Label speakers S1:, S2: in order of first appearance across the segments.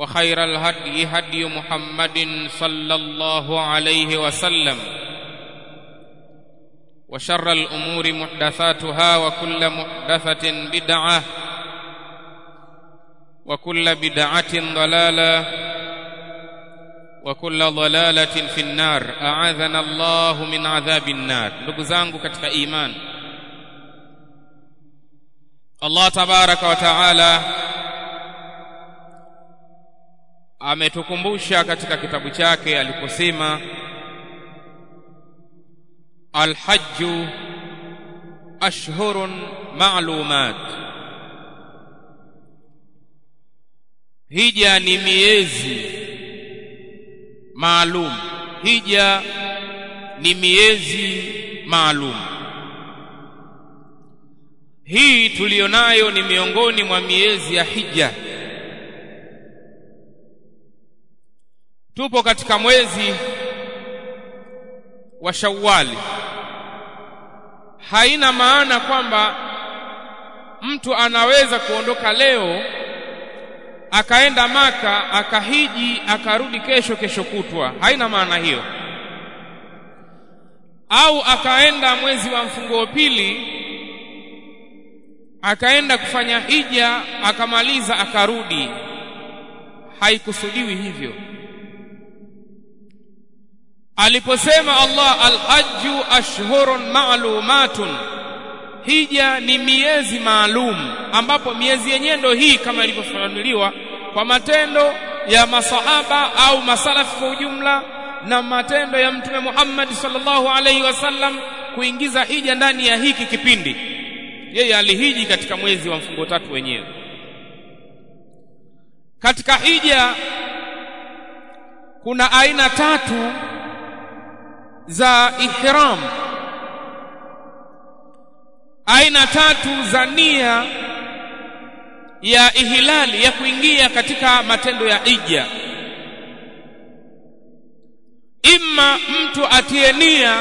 S1: وخير الهدي هدي محمد صلى الله عليه وسلم وشر الأمور محدثاتها وكل محدثة بدعة وكل بدعة ضلالة وكل ضلالة في النار. أعاذنا الله من عذاب النار. لقزانك كتك إيمان الله تبارك وتعالى ametukumbusha katika kitabu chake aliposema alhajju ashhurun ma'lumat. Hija ni miezi maalum. Hija ni miezi maalum. Hii tulionayo ni miongoni mwa miezi ya hija tupo katika mwezi wa Shawwali. Haina maana kwamba mtu anaweza kuondoka leo akaenda Maka akahiji akarudi kesho kesho kutwa, haina maana hiyo. Au akaenda mwezi wa mfungo wa pili akaenda kufanya hija akamaliza akarudi, haikusudiwi hivyo aliposema Allah alhajju ashhurun ma'lumatun hija ni miezi maalum ambapo miezi yenyewe ndio hii kama ilivyofafanuliwa kwa matendo ya masahaba au masalafu kwa ujumla na matendo ya mtume Muhammad sallallahu alaihi wasallam kuingiza hija ndani ya hiki kipindi. Yeye alihiji katika mwezi wa mfungo tatu wenyewe. Katika hija kuna aina tatu za ihram. Aina tatu za nia ya ihilali ya kuingia katika matendo ya ija. Imma mtu atie nia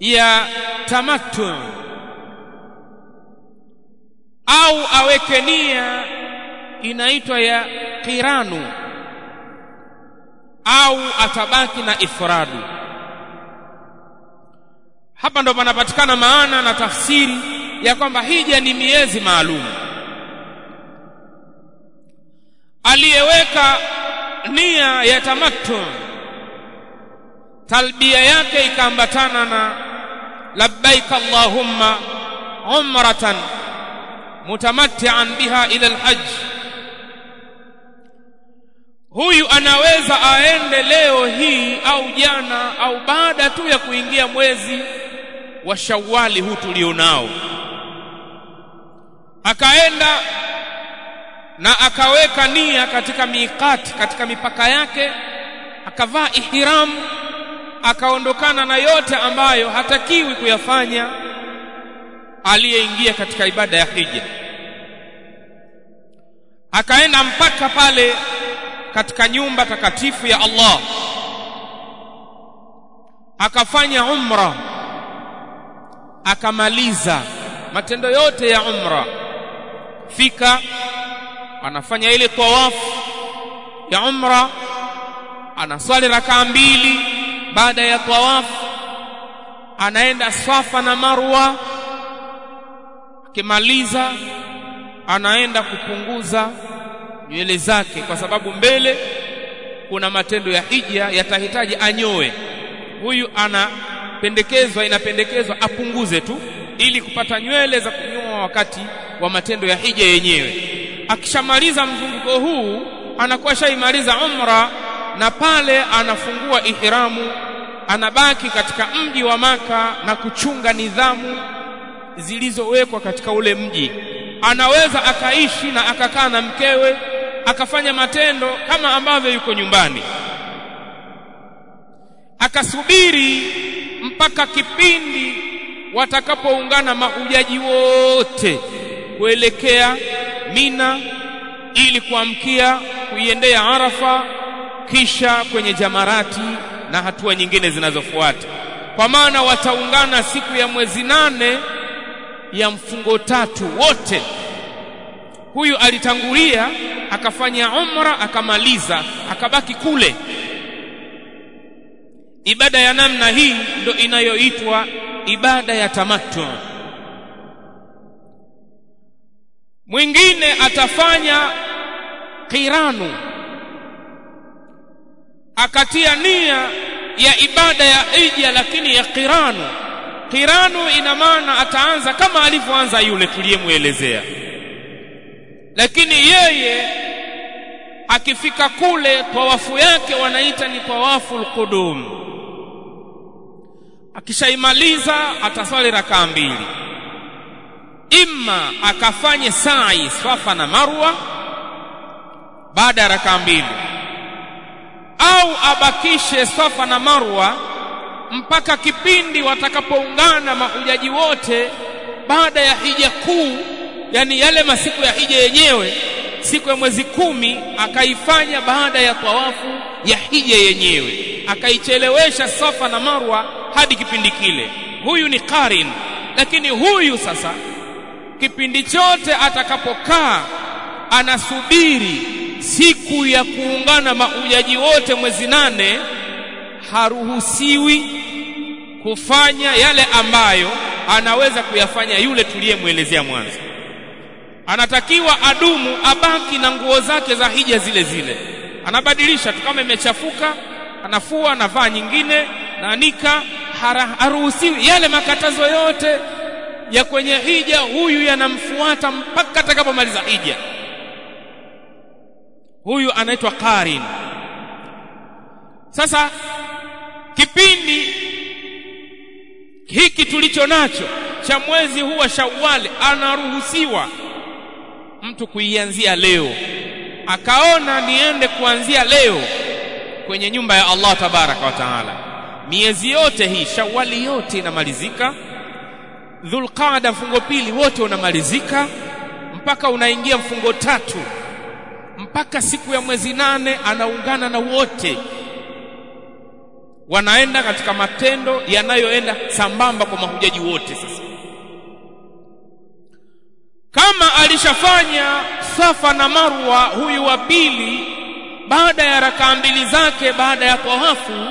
S1: ya tamattu au aweke nia inaitwa ya qiranu au atabaki na ifradu hapa ndo panapatikana maana na tafsiri ya kwamba hija ni miezi maalum. Aliyeweka nia ya tamattu talbia yake ikaambatana na labbaik allahumma umratan mutamatti'an biha ila alhajj huyu anaweza aende leo hii au jana au baada tu ya kuingia mwezi wa shawali huu tulionao. Akaenda na akaweka nia katika miqati katika mipaka yake akavaa ihram akaondokana na yote ambayo hatakiwi kuyafanya aliyeingia katika ibada ya hija. Akaenda mpaka pale katika nyumba takatifu ya Allah. Akafanya umra. Akamaliza matendo yote ya umra. Fika anafanya ile tawafu ya umra. Anaswali rakaa mbili. Baada ya tawafu anaenda Safa na Marwa. Akimaliza anaenda kupunguza nywele zake kwa sababu mbele kuna matendo ya hija yatahitaji anyoe. Huyu anapendekezwa inapendekezwa apunguze tu ili kupata nywele za kunyoa wakati wa matendo ya hija yenyewe. Akishamaliza mzunguko huu anakuwa shaimaliza umra na pale anafungua ihramu anabaki katika mji wa maka na kuchunga nidhamu zilizowekwa katika ule mji. Anaweza akaishi na akakaa na mkewe akafanya matendo kama ambavyo yuko nyumbani. Akasubiri mpaka kipindi watakapoungana mahujaji wote kuelekea Mina ili kuamkia kuiendea Arafa kisha kwenye jamarati na hatua nyingine zinazofuata. Kwa maana wataungana siku ya mwezi nane ya mfungo tatu wote huyu alitangulia akafanya umra akamaliza akabaki kule. Ibada ya namna hii ndo inayoitwa ibada ya tamattu. Mwingine atafanya qiranu akatia nia ya ibada ya ija lakini ya qiranu qiranu ina maana ataanza kama alivyoanza yule tuliyemuelezea lakini yeye akifika kule tawafu yake wanaita ni tawafu alqudum. Akishaimaliza ataswali rakaa mbili. Imma akafanye sa'i swafa na marwa baada ya rakaa mbili. Au abakishe swafa na marwa mpaka kipindi watakapoungana mahujaji wote baada ya hija kuu yani yale masiku ya hija yenyewe siku ya mwezi kumi akaifanya baada ya tawafu ya hija yenyewe. Akaichelewesha safa na marwa hadi kipindi kile. Huyu ni karin lakini huyu sasa kipindi chote atakapokaa anasubiri siku ya kuungana maujaji wote mwezi nane haruhusiwi kufanya yale ambayo anaweza kuyafanya yule tuliyemwelezea mwanzo anatakiwa adumu abaki na nguo zake za hija zile zile. Anabadilisha tu kama imechafuka anafua anavaa nyingine na anika haruhusiwi. Yale makatazo yote ya kwenye hija huyu yanamfuata mpaka atakapomaliza hija. Huyu anaitwa karin. Sasa kipindi hiki tulicho nacho cha mwezi huu wa Shawwal anaruhusiwa mtu kuianzia leo. Akaona niende kuanzia leo kwenye nyumba ya Allah tabaraka wa taala. Miezi yote hii shawali yote inamalizika. Dhulqaada mfungo pili wote unamalizika. Mpaka unaingia mfungo tatu. Mpaka siku ya mwezi nane anaungana na wote. Wanaenda katika matendo yanayoenda sambamba kwa mahujaji wote sasa kama alishafanya safa na marwa huyu wa pili baada ya rakaa mbili zake baada ya tawafu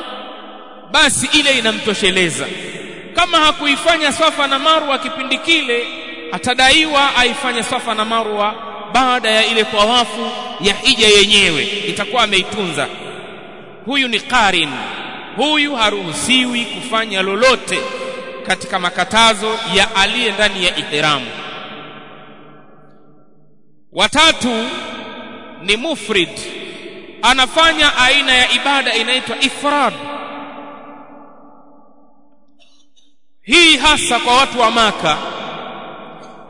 S1: basi ile inamtosheleza. Kama hakuifanya safa na marwa kipindi kile atadaiwa aifanye safa na marwa baada ya ile tawafu ya hija yenyewe. Itakuwa ameitunza. Huyu ni qarin huyu haruhusiwi kufanya lolote katika makatazo ya aliye ndani ya ihramu watatu ni mufrid anafanya aina ya ibada inaitwa ifrad. Hii hasa kwa watu wa maka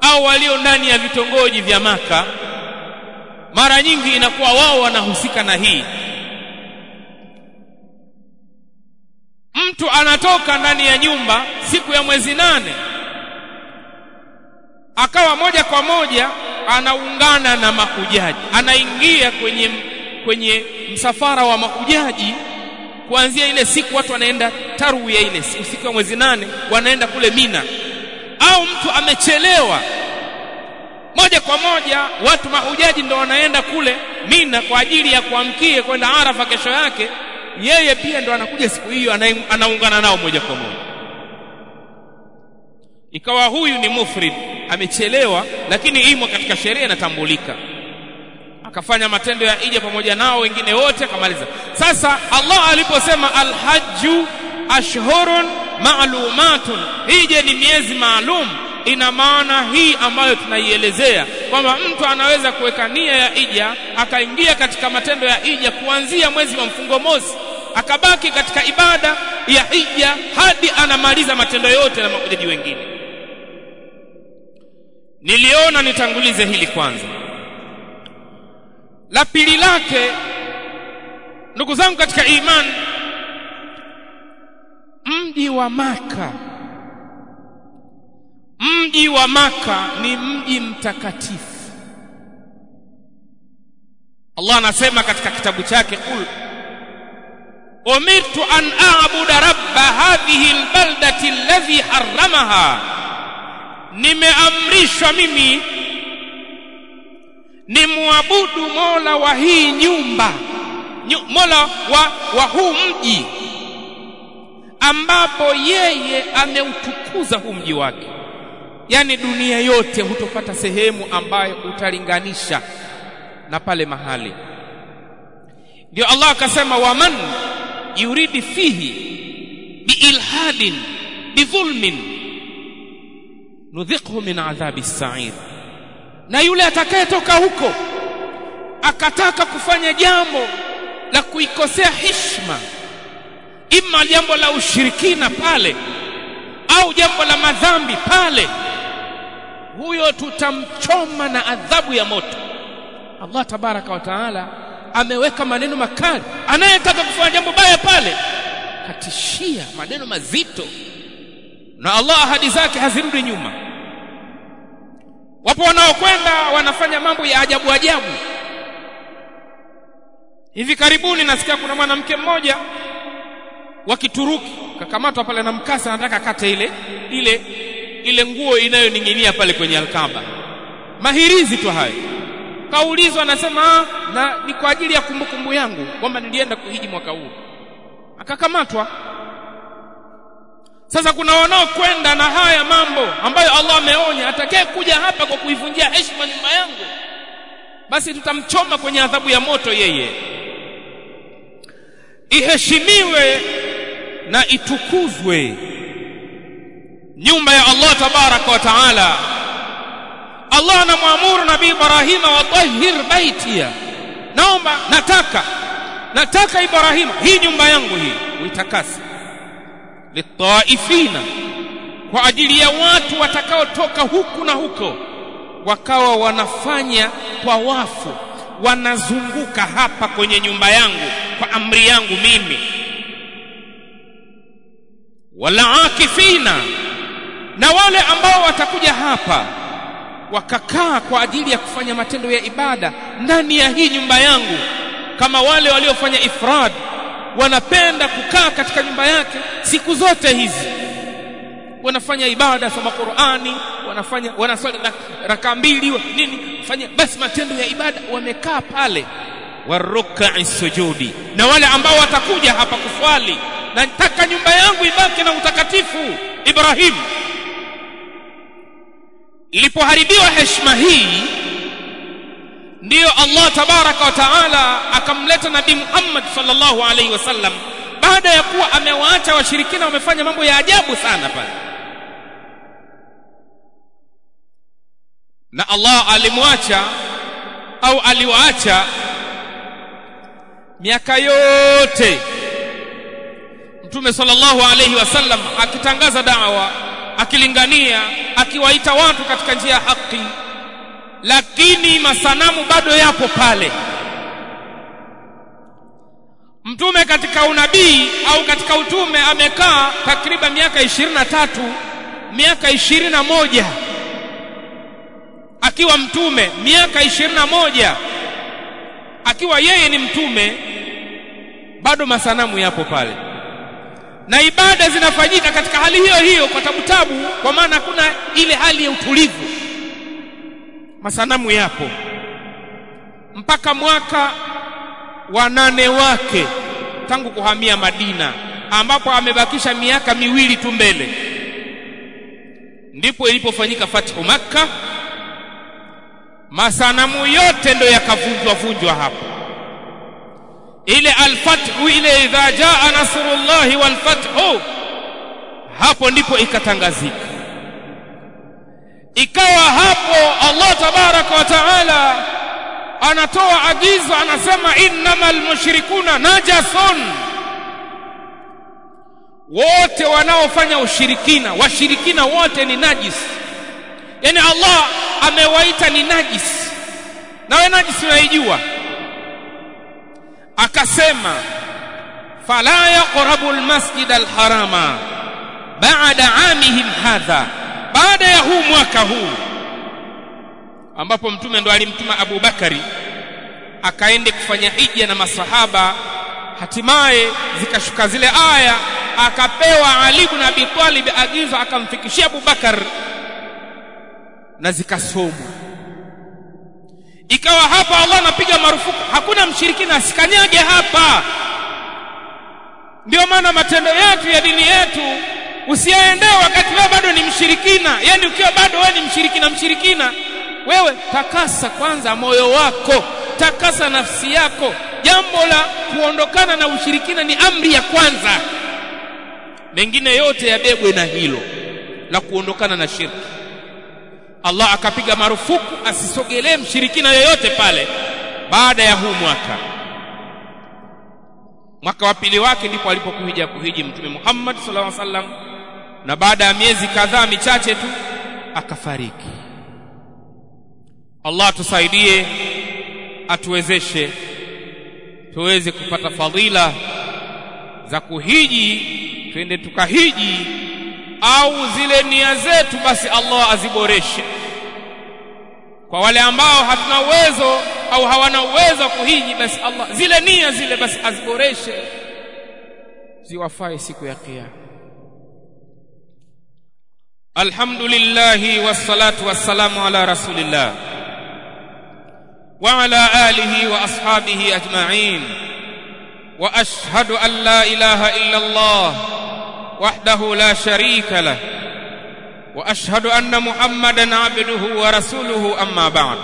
S1: au walio ndani ya vitongoji vya maka mara nyingi inakuwa wao wanahusika na hii. Mtu anatoka ndani ya nyumba siku ya mwezi nane akawa moja kwa moja anaungana na mahujaji anaingia kwenye kwenye msafara wa mahujaji. Kuanzia ile siku watu wanaenda tarwiya ile siku ya mwezi nane wanaenda kule Mina. Au mtu amechelewa moja kwa moja watu mahujaji ndo wanaenda kule Mina kwa ajili ya kuamkie kwenda Arafa kesho yake. Yeye pia ndo anakuja siku hiyo anaungana nao moja kwa moja ikawa huyu ni mufrid amechelewa lakini imo katika sheria inatambulika. Akafanya matendo ya ija pamoja nao wengine wote akamaliza. Sasa Allah aliposema alhajju ashhurun ma'lumatun hije ni miezi maalum? Ina maana hii ambayo tunaielezea kwamba mtu anaweza kuweka nia ya ija akaingia katika matendo ya ija kuanzia mwezi wa mfungo mosi akabaki katika ibada ya ija hadi anamaliza matendo yote na makujaji wengine niliona nitangulize hili kwanza. La pili lake ndugu zangu katika imani mji wa maka. Mji wa maka ni mji mtakatifu. Allah anasema katika kitabu chake kul umirtu an a'buda rabb hadhihi albaldati alladhi harramaha nimeamrishwa mimi ni muabudu mola wa hii nyumba mola wa, wa huu mji ambapo yeye ameutukuza huu mji wake. Yani dunia yote hutopata sehemu ambayo utalinganisha na pale mahali. Ndio Allah akasema waman yuridi fihi biilhadin bidhulmin nudhiqhu min adhabi sa'ir. Na yule atakayetoka huko akataka kufanya jambo la kuikosea hishma imma jambo la ushirikina pale au jambo la madhambi pale huyo tutamchoma na adhabu ya moto. Allah tabaraka wa taala ameweka maneno makali. Anayetaka kufanya jambo baya pale katishia maneno mazito. Na Allah ahadi zake hazirudi nyuma wapo wanaokwenda wanafanya mambo ya ajabu ajabu. Hivi karibuni nasikia kuna mwanamke mmoja wa Kituruki kakamatwa pale na mkasa anataka kate ile ile ile nguo inayoning'inia pale kwenye alkaba. Mahirizi tu hayo. Kaulizwa anasema na ni kwa ajili ya kumbukumbu kumbu yangu kwamba nilienda kuhiji mwaka huu. Akakamatwa sasa kuna wanaokwenda na haya mambo ambayo Allah ameonya atakaye kuja hapa kwa kuivunjia heshima nyumba yangu basi tutamchoma kwenye adhabu ya moto yeye. Iheshimiwe na itukuzwe. Nyumba ya Allah tabaraka wa taala. Allah anamwamuru nabii Ibrahima watahhir baitia naomba nataka nataka Ibrahim hii nyumba yangu hii uitakase litaifina kwa ajili ya watu watakaotoka huku na huko. Wakawa wanafanya kwa wafu wanazunguka hapa kwenye nyumba yangu kwa amri yangu mimi. Walaakifina na wale ambao watakuja hapa wakakaa kwa ajili ya kufanya matendo ya ibada ndani ya hii nyumba yangu kama wale waliofanya ifrad wanapenda kukaa katika nyumba yake siku zote hizi. Wanafanya ibada soma Qur'ani wanafanya wanaswali raka mbili nini fanya basi matendo ya ibada. Wamekaa pale waruk'a sujudi na wale ambao watakuja hapa kuswali. Nataka nyumba yangu ibaki na utakatifu Ibrahim. Ilipoharibiwa heshima hii ndiyo Allah tabaraka wa taala akamleta nabii Muhammad sallallahu alaihi wasallam baada ya kuwa amewaacha washirikina wamefanya mambo ya ajabu sana pale. Na Allah alimwacha au aliwaacha miaka yote. Mtume sallallahu alaihi wasallam akitangaza da'wa akilingania akiwaita watu katika njia ya haki lakini masanamu bado yapo pale. Mtume katika unabii au katika utume amekaa takriban miaka ishirini na tatu miaka ishirini na moja. Akiwa mtume miaka ishirini na moja. Akiwa yeye ni mtume bado masanamu yapo pale. Na ibada zinafanyika katika hali hiyo hiyo kwa tabu tabu kwa maana kuna ile hali ya utulivu masanamu yapo. Mpaka mwaka wa nane wake tangu kuhamia Madina ambapo amebakisha miaka miwili tu mbele ndipo ilipofanyika fathu Makka masanamu yote ndo yakavunjwa vunjwa hapo. Ile alfathu ile idha jaa nasrullahi walfathu hapo ndipo ikatangazika ikawa hapo Allah tabaraka wa taala anatoa agizo anasema innamal mushrikuna najasun. Wote wanaofanya ushirikina washirikina wote ni najis. Yani Allah amewaita ni najis. Na wewe najis unaijua? Akasema fala yaqrabu almasjid alharama ba'da amihim hadha baada ya huu mwaka huu ambapo mtume ndo alimtuma Abu Bakari akaende kufanya hija na masahaba hatimaye zikashuka zile aya akapewa Ali ibn Abi Talib agizo akamfikishia Abu Bakar na zikasomwa. Ikawa hapa Allah anapiga marufuku hakuna mshirikina asikanyage hapa. Ndio maana matendo yetu ya dini yetu usiyaendee wakati wewe bado ni mshirikina. Yani ukiwa bado wewe ni mshirikina mshirikina wewe takasa kwanza moyo wako takasa nafsi yako. Jambo la kuondokana na ushirikina ni amri ya kwanza. Mengine yote yabebwe na hilo la kuondokana na shirki. Allah akapiga marufuku asisogelee mshirikina yoyote pale baada ya huu mwaka. Mwaka wa pili wake ndipo alipokuja kuhiji mtume Muhammad sallallahu alaihi wasallam na baada ya miezi kadhaa michache tu akafariki. Allah tusaidie atuwezeshe tuweze kupata fadhila za kuhiji twende tukahiji au zile nia zetu basi Allah aziboreshe. Kwa wale ambao hatuna uwezo au hawana uwezo wa kuhiji basi Allah zile nia zile basi aziboreshe ziwafae siku ya kiyama الحمد لله والصلاة والسلام على رسول الله وعلى آله وأصحابه أجمعين وأشهد أن لا إله إلا الله وحده لا شريك له وأشهد أن محمدا عبده ورسوله أما بعد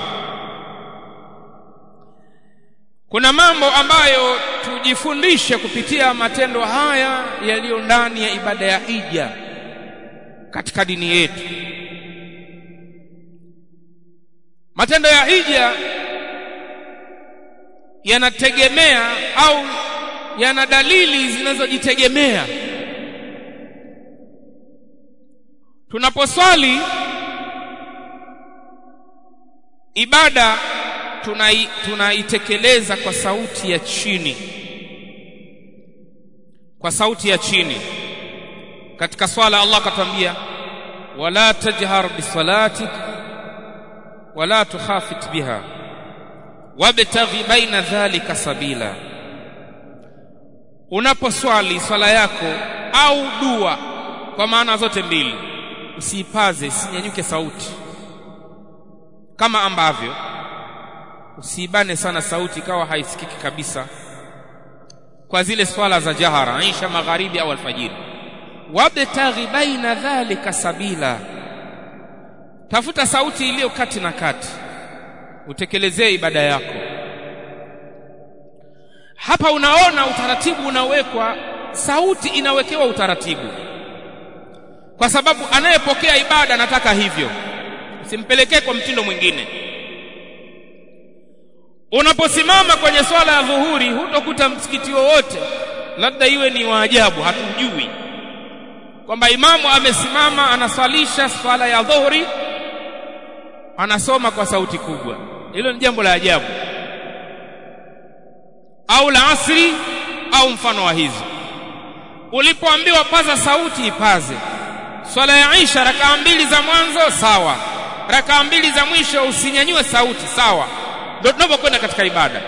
S1: كنا mambo ambayo tujifundishe kupitia matendo haya yaliyo ndani ya ibada ya katika dini yetu. Matendo ya hija yanategemea au yana dalili zinazojitegemea. Tunaposwali ibada tunai, tunaitekeleza kwa sauti ya chini. Kwa sauti ya chini katika swala Allah akatwambia wala tajhar bisalatik wala tukhafit biha wabtaghi baina dhalika sabila. Unaposwali swala yako au dua kwa maana zote mbili usiipaze sinyanyuke sauti. Kama ambavyo usiibane sana sauti ikawa haisikiki kabisa. Kwa zile swala za jahara aisha magharibi au alfajiri wabtaghi baina dhalika sabila. Tafuta sauti iliyo kati na kati. Utekelezee ibada yako. Hapa unaona utaratibu unawekwa sauti inawekewa utaratibu. Kwa sababu anayepokea ibada anataka hivyo. Usimpelekee kwa mtindo mwingine. Unaposimama kwenye swala ya dhuhuri hutokuta msikiti wowote. Labda iwe ni waajabu hatujui kwamba imamu amesimama anaswalisha swala ya dhuhuri anasoma kwa sauti kubwa. Hilo ni jambo la ajabu. Au la asri au mfano wa hizo ulipoambiwa paza sauti ipaze. Swala ya isha rakaa mbili za mwanzo sawa. Rakaa mbili za mwisho usinyanyue sauti sawa. Ndio tunapokwenda katika ibada.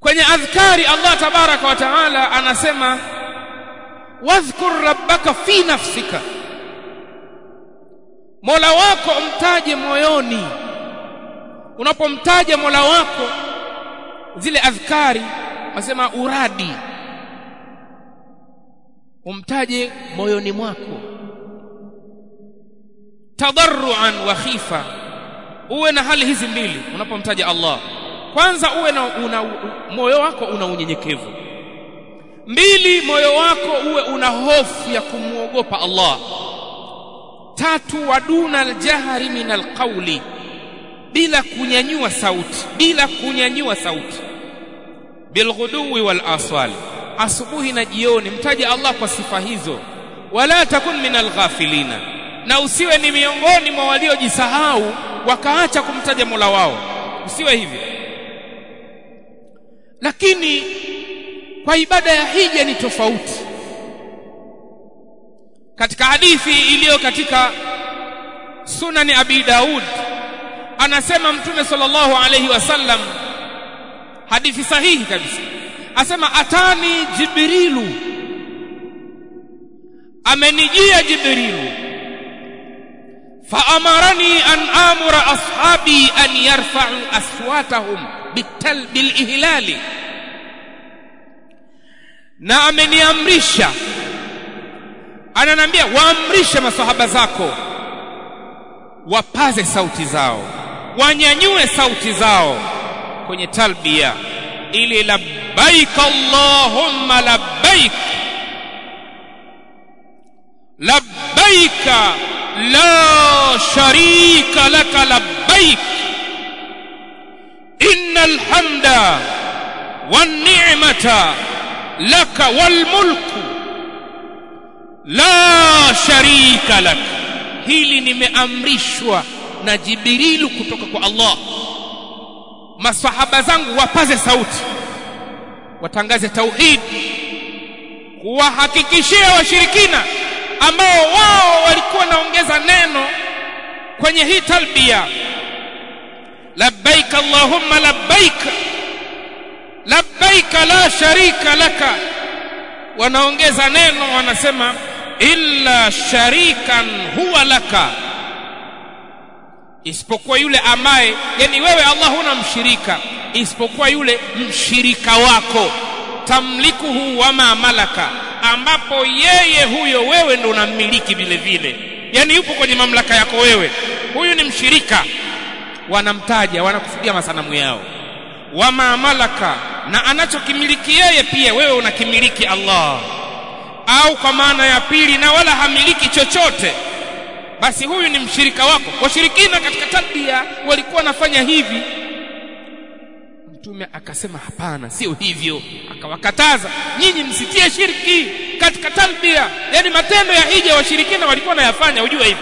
S1: Kwenye adhkari Allah tabaraka wa taala anasema wadhkur rabbaka fi nafsika. Mola wako mtaje moyoni. Unapomtaja Mola wako zile adhkari nasema uradi. Umtaje moyoni mwako. Tadarruan wa khifa. Uwe na hali hizi mbili unapomtaja Allah. Kwanza uwe na una, moyo wako una unyenyekevu mbili moyo wako uwe una hofu ya kumwogopa Allah. Tatu waduna aljahri min alqawli. Bila kunyanyua sauti bila kunyanyua sauti. Bilghuduwi wal aswali asubuhi na jioni mtaje Allah kwa sifa hizo. Wala takun min alghafilina. Na usiwe ni miongoni mwa waliojisahau wakaacha kumtaja Mola wao. Usiwe hivyo. Lakini kwa ibada ya hija ni tofauti. Katika hadithi iliyo katika sunani abi daud anasema mtume sallallahu alayhi wasallam hadithi sahihi kabisa. Asema atani jibrilu. Amenijia jibrilu. Faamarani an amura ashabi an yarfa'u aswatahum bilihlali na ameniamrisha. Ananiambia waamrishe masahaba zako. Wapaze sauti zao. Wanyanyue sauti zao kwenye talbia. Ili labbaik allahumma labbaik. Labbaik la sharika laka labbaik. Innal hamda wan ni'mata laka wal mulku. La sharika lak. Hili nimeamrishwa na jibrilu kutoka kwa Allah. Masahaba zangu wapaze sauti. Watangaze tauhid. Kuwahakikishia washirikina ambao wao walikuwa naongeza neno kwenye hii talbia. Labbaik allahumma labbaik labbaik la sharika laka. Wanaongeza neno wanasema illa sharikan huwa laka. Isipokuwa yule ambaye yani wewe Allah huna mshirika isipokuwa yule mshirika wako. Tamlikuhu wama malaka ambapo yeye huyo wewe ndo unammiliki vile vile. Yani yupo kwenye mamlaka yako wewe. Huyu ni mshirika. Wanamtaja wanakufudia masanamu yao wama malaka. Na anachokimiliki yeye pia wewe unakimiliki Allah. Au kwa maana ya pili na wala hamiliki chochote. Basi huyu ni mshirika wako. Washirikina katika tabia walikuwa nafanya hivi. Mtume akasema hapana sio hivyo. Akawakataza nyinyi msitie shirki katika talbia yani matendo ya hija washirikina walikuwa nayafanya ujue hivi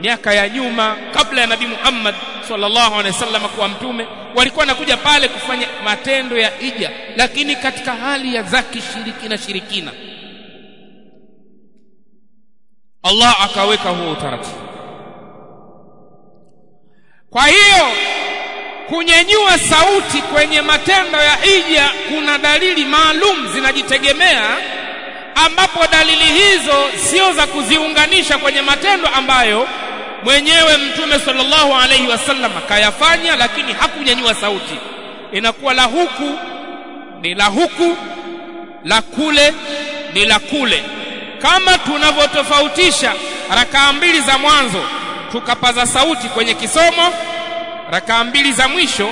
S1: miaka ya nyuma kabla ya nabii Muhammad sallallahu alaihi wasallam kuwa mtume walikuwa wanakuja pale kufanya matendo ya ija lakini katika hali ya zaki shirikina shirikina. Allah akaweka huo utaratibu. Kwa hiyo kunyenyua sauti kwenye matendo ya ija kuna dalili maalum zinajitegemea ambapo dalili hizo sio za kuziunganisha kwenye matendo ambayo mwenyewe mtume sallallahu alaihi wasallam kayafanya lakini hakunyanyua sauti. Inakuwa la huku ni la huku la kule ni la kule. Kama tunavyotofautisha rakaa mbili za mwanzo tukapaza sauti kwenye kisomo rakaa mbili za mwisho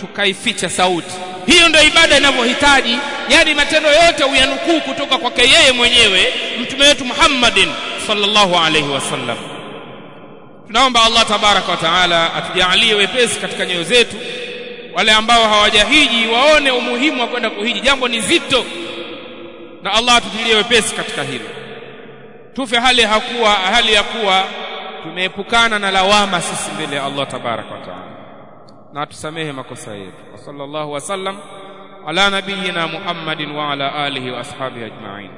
S1: tukaificha sauti. Hiyo ndio ibada inavyohitaji. Yani matendo yote uyanukuu kutoka kwake yeye mwenyewe mtume wetu Muhammadin sallallahu alaihi wasallam tunaomba Allah tabaraka wa taala atujalie wepesi katika nyoyo zetu. Wale ambao hawajahiji waone umuhimu wa kwenda kuhiji. Jambo ni zito. Na Allah atutilie wepesi katika hilo. Tufe hali hakuwa hali ya kuwa tumeepukana na lawama sisi mbele ya Allah tabaraka wa taala. Na tusamehe makosa yetu. Sallallahu wasallam ala nabiyina Muhammadin wa ala alihi wa ashabihi ajma'in